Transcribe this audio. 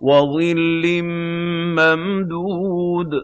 وَظِلٍّ مَّمْدُودٍ